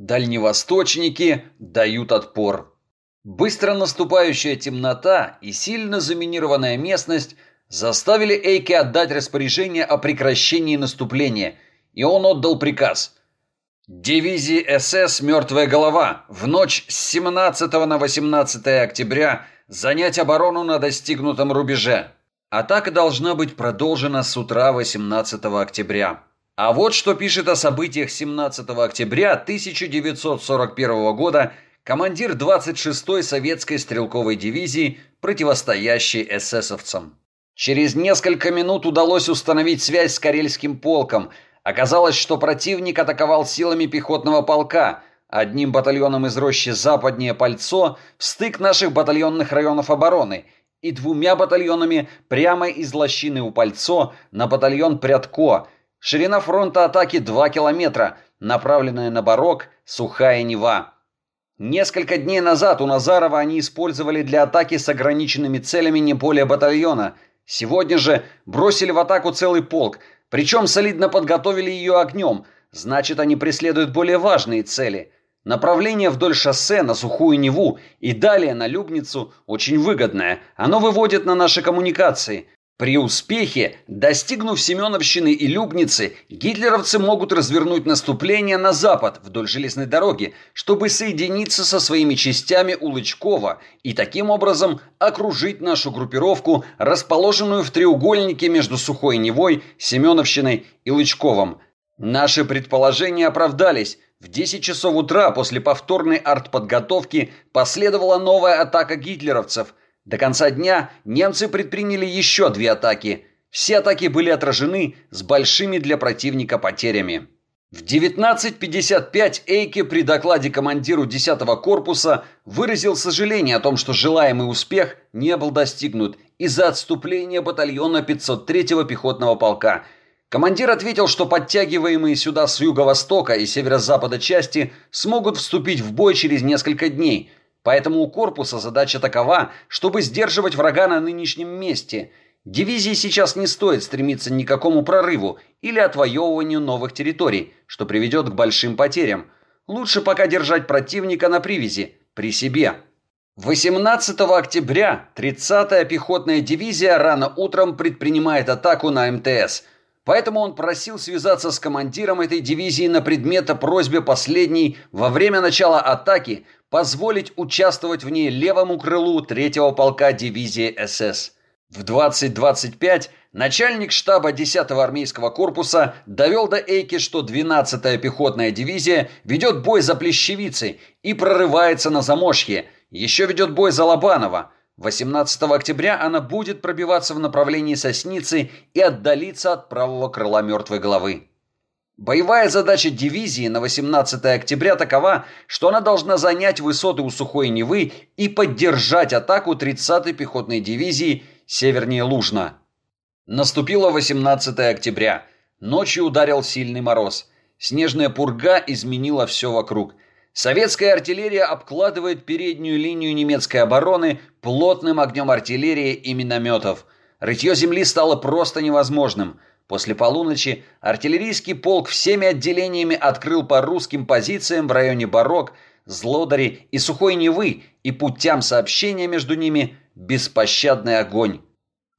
Дальневосточники дают отпор. Быстро наступающая темнота и сильно заминированная местность заставили Эйки отдать распоряжение о прекращении наступления, и он отдал приказ. Дивизии СС «Мертвая голова» в ночь с 17 на 18 октября занять оборону на достигнутом рубеже. Атака должна быть продолжена с утра 18 октября. А вот что пишет о событиях 17 октября 1941 года командир 26-й советской стрелковой дивизии, противостоящей эсэсовцам. Через несколько минут удалось установить связь с Карельским полком. Оказалось, что противник атаковал силами пехотного полка, одним батальоном из рощи западнее Пальцо в стык наших батальонных районов обороны – и двумя батальонами прямо из лощины у Пальцо на батальон Прядко. Ширина фронта атаки 2 километра, направленная на Барок, Сухая Нева. Несколько дней назад у Назарова они использовали для атаки с ограниченными целями не более батальона. Сегодня же бросили в атаку целый полк, причем солидно подготовили ее огнем, значит они преследуют более важные цели – Направление вдоль шоссе на Сухую Неву и далее на Любницу очень выгодное. Оно выводит на наши коммуникации. При успехе, достигнув Семеновщины и Любницы, гитлеровцы могут развернуть наступление на запад вдоль железной дороги, чтобы соединиться со своими частями у Лычкова и таким образом окружить нашу группировку, расположенную в треугольнике между Сухой Невой, Семеновщиной и Лычковым. Наши предположения оправдались – в 10 часов утра после повторной артподготовки последовала новая атака гитлеровцев. До конца дня немцы предприняли еще две атаки. Все атаки были отражены с большими для противника потерями. В 19.55 Эйке при докладе командиру 10-го корпуса выразил сожаление о том, что желаемый успех не был достигнут из-за отступления батальона 503-го пехотного полка – Командир ответил, что подтягиваемые сюда с юго-востока и северо-запада части смогут вступить в бой через несколько дней, поэтому у корпуса задача такова, чтобы сдерживать врага на нынешнем месте. Дивизии сейчас не стоит стремиться ни к какому прорыву или отвоевыванию новых территорий, что приведет к большим потерям. Лучше пока держать противника на привязи, при себе. 18 октября 30-я пехотная дивизия рано утром предпринимает атаку на МТС – Поэтому он просил связаться с командиром этой дивизии на предмет о просьбе последней во время начала атаки позволить участвовать в ней левому крылу третьего полка дивизии СС. В 20.25 начальник штаба 10-го армейского корпуса довел до Эйки, что 12-я пехотная дивизия ведет бой за Плещевицей и прорывается на Замошье, еще ведет бой за Лобаново. 18 октября она будет пробиваться в направлении Сосницы и отдалиться от правого крыла мертвой головы. Боевая задача дивизии на 18 октября такова, что она должна занять высоты у Сухой Невы и поддержать атаку 30-й пехотной дивизии севернее Лужна. Наступило 18 октября. Ночью ударил сильный мороз. Снежная пурга изменила все вокруг – Советская артиллерия обкладывает переднюю линию немецкой обороны плотным огнем артиллерии и минометов. Рытье земли стало просто невозможным. После полуночи артиллерийский полк всеми отделениями открыл по русским позициям в районе Барок, Злодари и Сухой Невы и путям сообщения между ними беспощадный огонь.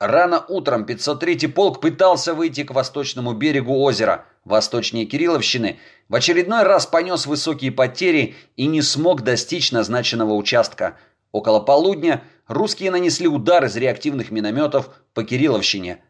Рано утром 503-й полк пытался выйти к восточному берегу озера, восточнее Кирилловщины, в очередной раз понес высокие потери и не смог достичь назначенного участка. Около полудня русские нанесли удар из реактивных минометов по Кирилловщине.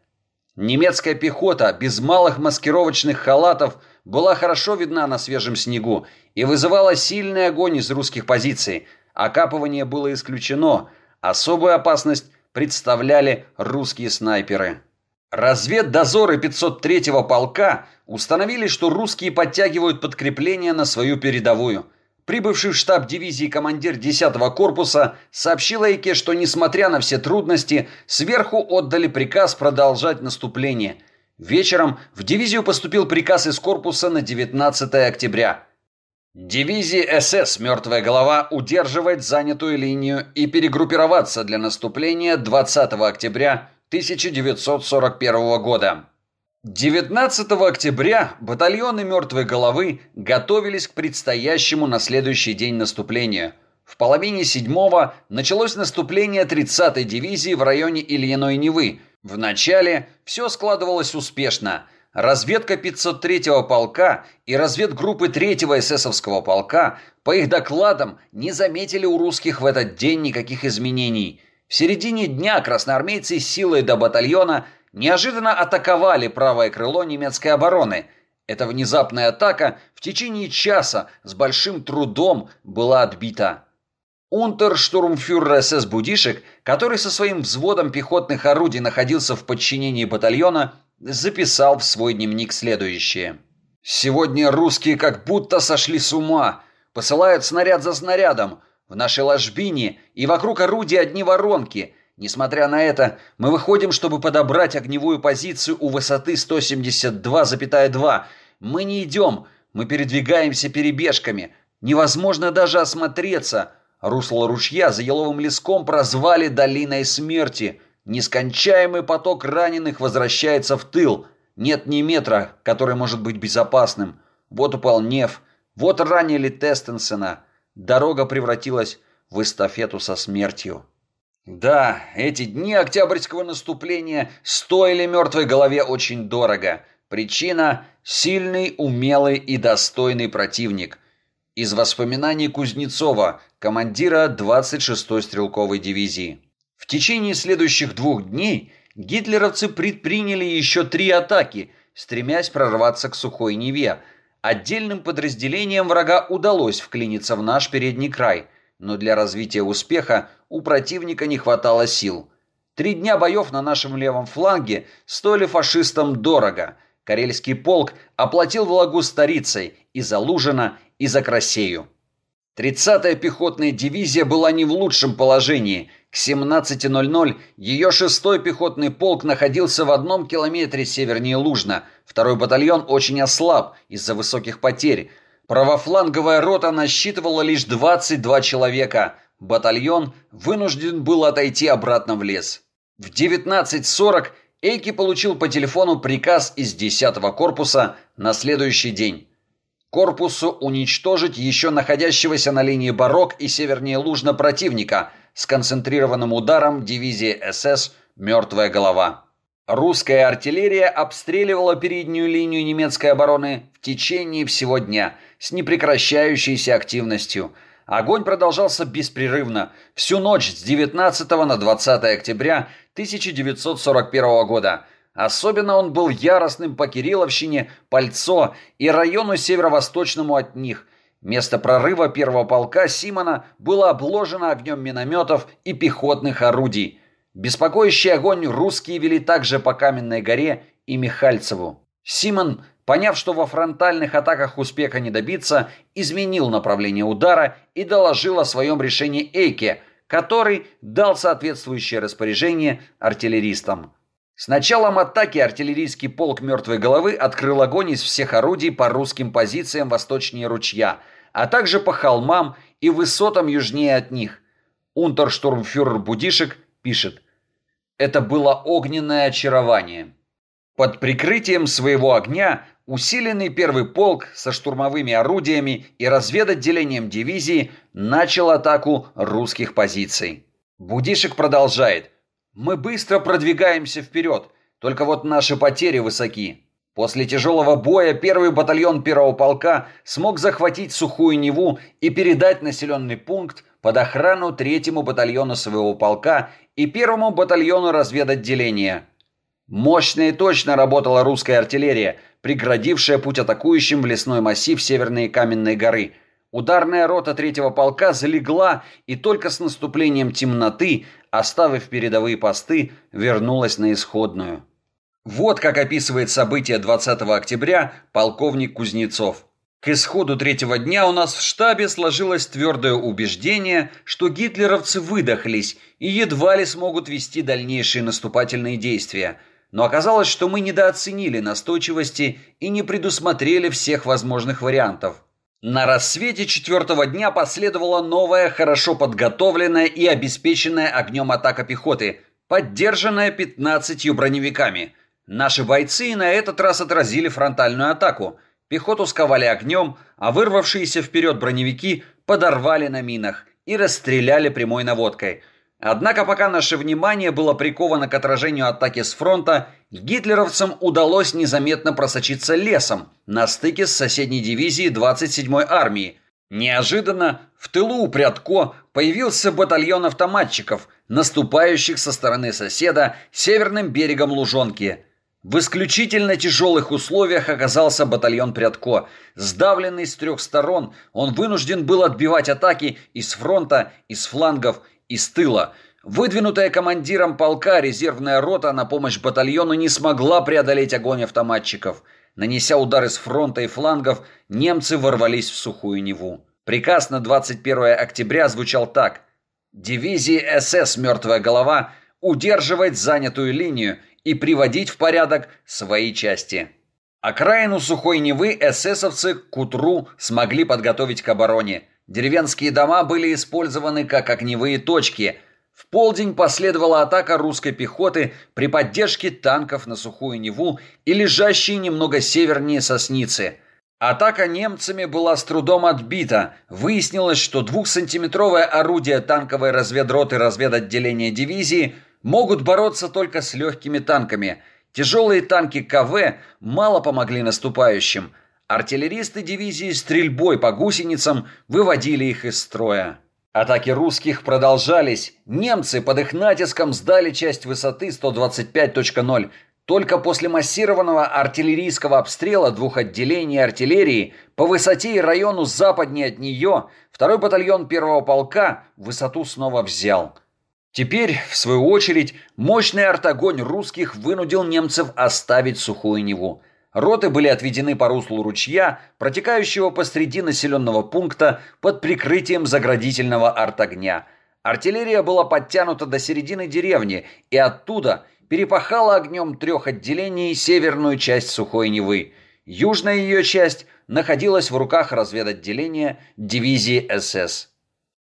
Немецкая пехота без малых маскировочных халатов была хорошо видна на свежем снегу и вызывала сильный огонь из русских позиций. Окапывание было исключено. Особую опасность представляли русские снайперы. Разведдозоры 503-го полка установили, что русские подтягивают подкрепление на свою передовую. Прибывший в штаб дивизии командир 10-го корпуса сообщил Эйке, что, несмотря на все трудности, сверху отдали приказ продолжать наступление. Вечером в дивизию поступил приказ из корпуса на 19 октября. Дивизии СС «Мертвая голова» удерживать занятую линию и перегруппироваться для наступления 20 октября 1941 года. 19 октября батальоны «Мертвой головы» готовились к предстоящему на следующий день наступлению. В половине седьмого началось наступление 30-й дивизии в районе Ильиной Невы. Вначале все складывалось успешно. Разведка 503-го полка и разведгруппы 3-го эсэсовского полка, по их докладам, не заметили у русских в этот день никаких изменений. В середине дня красноармейцы силой до батальона – неожиданно атаковали правое крыло немецкой обороны. Эта внезапная атака в течение часа с большим трудом была отбита. Унтерштурмфюрер СС Будишек, который со своим взводом пехотных орудий находился в подчинении батальона, записал в свой дневник следующее. «Сегодня русские как будто сошли с ума, посылают снаряд за снарядом. В нашей ложбине и вокруг орудия одни воронки – Несмотря на это, мы выходим, чтобы подобрать огневую позицию у высоты 172,2. Мы не идем, мы передвигаемся перебежками. Невозможно даже осмотреться. Русло ручья за еловым леском прозвали «долиной смерти». Нескончаемый поток раненых возвращается в тыл. Нет ни метра, который может быть безопасным. Вот упал Нев, вот ранили Тестенсена. Дорога превратилась в эстафету со смертью. Да, эти дни октябрьского наступления стоили мертвой голове очень дорого. Причина – сильный, умелый и достойный противник. Из воспоминаний Кузнецова, командира 26-й стрелковой дивизии. В течение следующих двух дней гитлеровцы предприняли еще три атаки, стремясь прорваться к Сухой Неве. Отдельным подразделениям врага удалось вклиниться в наш передний край – но для развития успеха у противника не хватало сил. Три дня боев на нашем левом фланге стоили фашистам дорого. Карельский полк оплатил влагу старицей и за Лужина, и за Красею. 30-я пехотная дивизия была не в лучшем положении. К 17.00 ее 6-й пехотный полк находился в одном километре севернее Лужна. Второй батальон очень ослаб из-за высоких потерь. Правофланговая рота насчитывала лишь 22 человека. Батальон вынужден был отойти обратно в лес. В 19.40 Эйки получил по телефону приказ из 10-го корпуса на следующий день. Корпусу уничтожить еще находящегося на линии Барок и севернее Лужна противника с концентрированным ударом дивизии СС «Мертвая голова». Русская артиллерия обстреливала переднюю линию немецкой обороны в течение всего дня с непрекращающейся активностью. Огонь продолжался беспрерывно всю ночь с 19 на 20 октября 1941 года. Особенно он был яростным по Кирилловщине, Пальцо и району северо-восточному от них. Место прорыва первого полка Симона было обложено огнем минометов и пехотных орудий. Беспокоящий огонь русские вели также по Каменной горе и Михальцеву. Симон, поняв, что во фронтальных атаках успеха не добиться, изменил направление удара и доложил о своем решении Эйке, который дал соответствующее распоряжение артиллеристам. С началом атаки артиллерийский полк «Мертвой головы» открыл огонь из всех орудий по русским позициям восточнее ручья, а также по холмам и высотам южнее от них. Унтерштурмфюрер Будишек пишет «Это было огненное очарование». Под прикрытием своего огня усиленный первый полк со штурмовыми орудиями и разведотделением дивизии начал атаку русских позиций. Будишек продолжает. «Мы быстро продвигаемся вперед, только вот наши потери высоки. После тяжелого боя первый батальон первого полка смог захватить Сухую Неву и передать населенный пункт под охрану третьему батальону своего полка и первому батальону разведотделения. Мощно и точно работала русская артиллерия, преградившая путь атакующим в лесной массив Северной Каменной горы. Ударная рота третьего полка залегла и только с наступлением темноты, оставив передовые посты, вернулась на исходную. Вот как описывает события 20 октября полковник Кузнецов. К исходу третьего дня у нас в штабе сложилось твердое убеждение, что гитлеровцы выдохлись и едва ли смогут вести дальнейшие наступательные действия. Но оказалось, что мы недооценили настойчивости и не предусмотрели всех возможных вариантов. На рассвете четвертого дня последовала новая, хорошо подготовленная и обеспеченная огнем атака пехоты, поддержанная 15 броневиками – Наши бойцы на этот раз отразили фронтальную атаку. Пехоту сковали огнем, а вырвавшиеся вперед броневики подорвали на минах и расстреляли прямой наводкой. Однако пока наше внимание было приковано к отражению атаки с фронта, гитлеровцам удалось незаметно просочиться лесом на стыке с соседней дивизией 27-й армии. Неожиданно в тылу у Прядко появился батальон автоматчиков, наступающих со стороны соседа северным берегом Лужонки. В исключительно тяжелых условиях оказался батальон Прядко. Сдавленный с трех сторон, он вынужден был отбивать атаки из фронта, из флангов, из тыла. Выдвинутая командиром полка резервная рота на помощь батальону не смогла преодолеть огонь автоматчиков. Нанеся удары с фронта и флангов, немцы ворвались в сухую Неву. Приказ на 21 октября звучал так. Дивизии СС «Мертвая голова» удерживать занятую линию и приводить в порядок свои части. Окраину Сухой Невы эсэсовцы к утру смогли подготовить к обороне. Деревенские дома были использованы как огневые точки. В полдень последовала атака русской пехоты при поддержке танков на Сухую Неву и лежащие немного севернее Сосницы. Атака немцами была с трудом отбита. Выяснилось, что двухсантиметровое орудие танковой разведроты разведотделения дивизии – могут бороться только с легкими танками. Тяжелые танки КВ мало помогли наступающим. Артиллеристы дивизии стрельбой по гусеницам выводили их из строя. Атаки русских продолжались. Немцы под их натиском сдали часть высоты 125.0. Только после массированного артиллерийского обстрела двух отделений артиллерии по высоте и району западнее от нее второй батальон первого полка высоту снова взял. Теперь, в свою очередь, мощный артогонь русских вынудил немцев оставить сухую Неву. Роты были отведены по руслу ручья, протекающего посреди населенного пункта под прикрытием заградительного артогня. Артиллерия была подтянута до середины деревни и оттуда перепахала огнем трех отделений северную часть Сухой Невы. Южная ее часть находилась в руках разведотделения дивизии СС.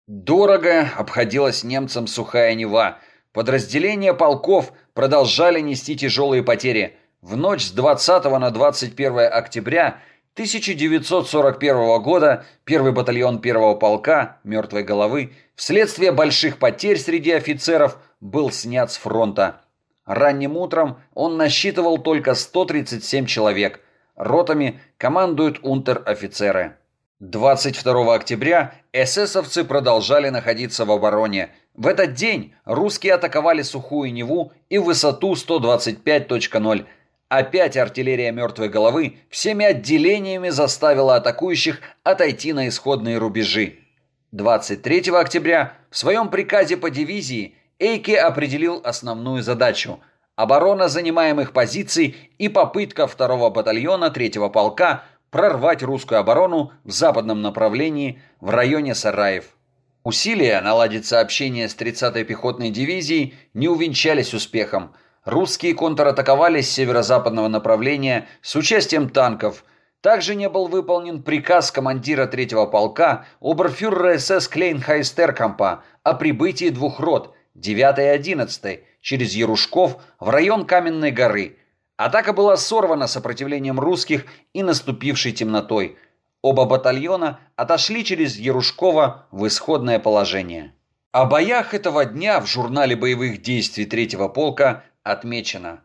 Дорого обходилась немцам сухая Нева. Подразделения полков продолжали нести тяжелые потери. В ночь с 20 на 21 октября 1941 года первый батальон первого полка «Мертвой головы» вследствие больших потерь среди офицеров был снят с фронта. Ранним утром он насчитывал только 137 человек. Ротами командуют унтер-офицеры. 22 октября эсэсовцы продолжали находиться в обороне. В этот день русские атаковали Сухую Неву и высоту 125.0. Опять артиллерия мертвой головы всеми отделениями заставила атакующих отойти на исходные рубежи. 23 октября в своем приказе по дивизии Эйке определил основную задачу – оборона занимаемых позиций и попытка второго батальона третьего полка – прорвать русскую оборону в западном направлении в районе Сараев. Усилия наладить сообщение с 30-й пехотной дивизией не увенчались успехом. Русские контратаковали с северо-западного направления с участием танков. Также не был выполнен приказ командира 3-го полка оберфюрера СС Клейнхайстеркампа о прибытии двух рот 9 и 11 через Ярушков в район Каменной горы – Атака была сорвана сопротивлением русских и наступившей темнотой. Оба батальона отошли через Ярушково в исходное положение. О боях этого дня в журнале боевых действий третьего полка отмечено.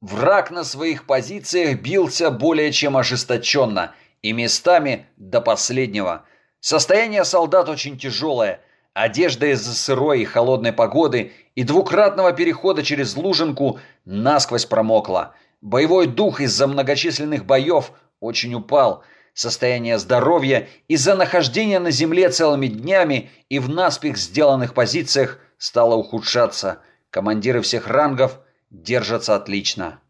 Враг на своих позициях бился более чем ожесточенно и местами до последнего. Состояние солдат очень тяжелое. Одежда из-за сырой и холодной погоды и двукратного перехода через Лужинку насквозь промокла – Боевой дух из-за многочисленных боев очень упал. Состояние здоровья из-за нахождения на земле целыми днями и в наспех сделанных позициях стало ухудшаться. Командиры всех рангов держатся отлично.